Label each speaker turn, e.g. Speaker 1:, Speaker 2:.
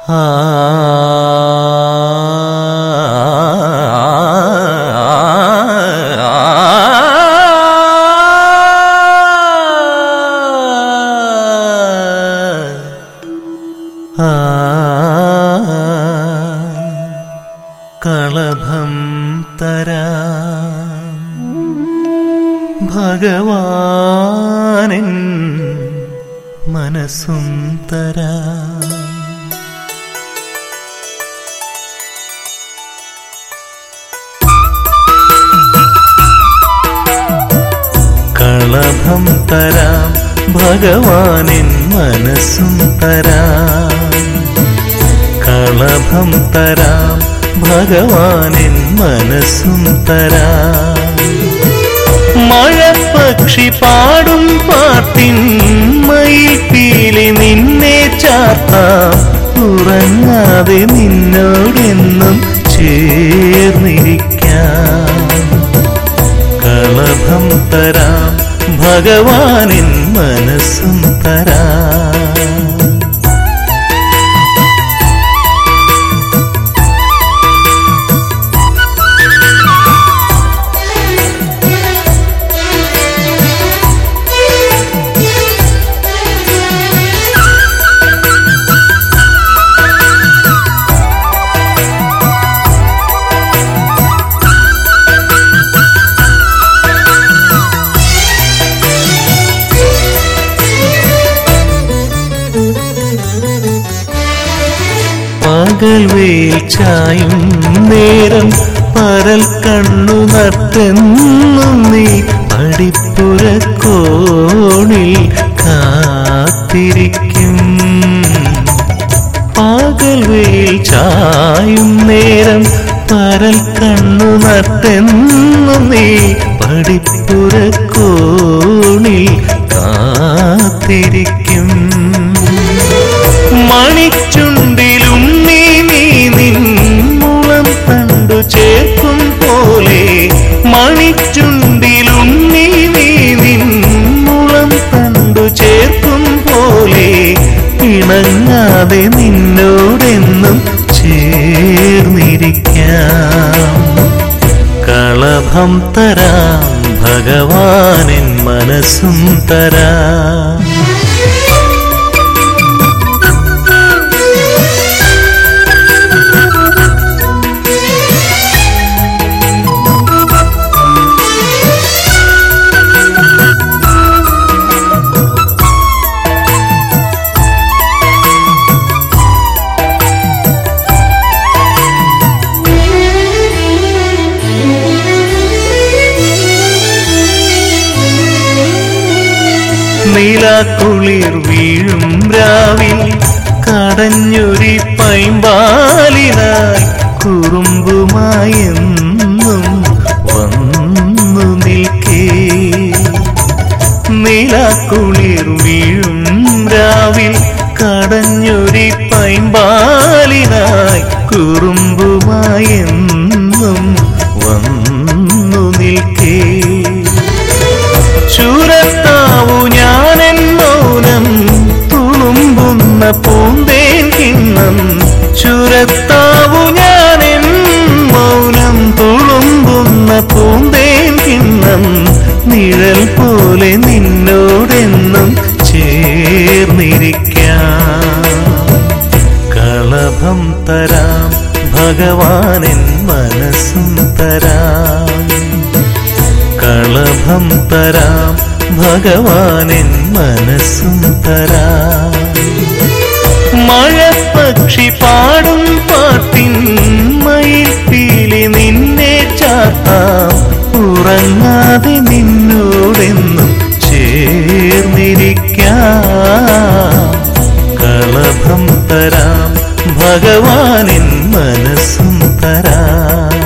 Speaker 1: കളഭം തരാ. ഭഗവാനൻ മനസ്സും തരാം. കളഭം തരാം ഭഗവാനിൻ മനസ്സും തരാം. കളഭം തരാം ഭഗവാനിൻ മനസ്സും തരാം. മഴപ്പക്ഷി പാടും പാട്ടിൻ മയിൽപ്പീലി നിന്നെ ചാർത്താം. ഉറങ്ങാതെ നിന്നോടെന്നും ചേർന്നിരിക്കാം. കളഭം തരാം ഭഗവാനിൻ മനസ്സും തരാം. പകൽ വെയിൽ ചായും നേരം പരൽ കണ്ണു നട്ടെന്നും നീ കോണിൽ കാത്തിരിക്കും. പകൽ ചായും നേരം പരൽ കണ്ണു നട്ടെന്നും നീ പടിപ്പുര ഇണങ്ങാതെ നിന്നോടെന്നും ചേർന്നിരിക്കാം. കളഭം തരാം ഭഗവാനിൻ മനസ്സും തരാം. നീലാക്കുളിർ വീഴും രാവിൽ കടഞ്ഞൊരി പൈമ്പാലിനായി കുറുമ്പുമായെന്നും വന്നു നിൽക്കേ. നീലാക്കുളിർ വീഴും രാവിൽ കടഞ്ഞൊരി പൈമ്പാലിനായി കുറുമ്പുമായി ചുരത്താവു ഞാനെൻ മൗനം തുളുമ്പുന്ന പൂന്തേൻ കിണ്ണം നിഴൽ പോലെ നിന്നോടെന്നും ചേർന്നിരിക്കാം. കളഭം തരാം ഭഗവാനിൻ മനസ്സും തരാം. കളഭം തരാം ഭഗവാനിൻ മനസ്സും തരാം. മഴപ്പക്ഷി പാടും പാട്ടിൻ മയിൽപ്പീലി നിന്നെ ചാത്താം ഉറങ്ങാതെ നിന്നോടെന്നും ചേർന്നിരിക്കാം. കളഭം തരാം ഭഗവാനിൻ മനസ്സും തരാം.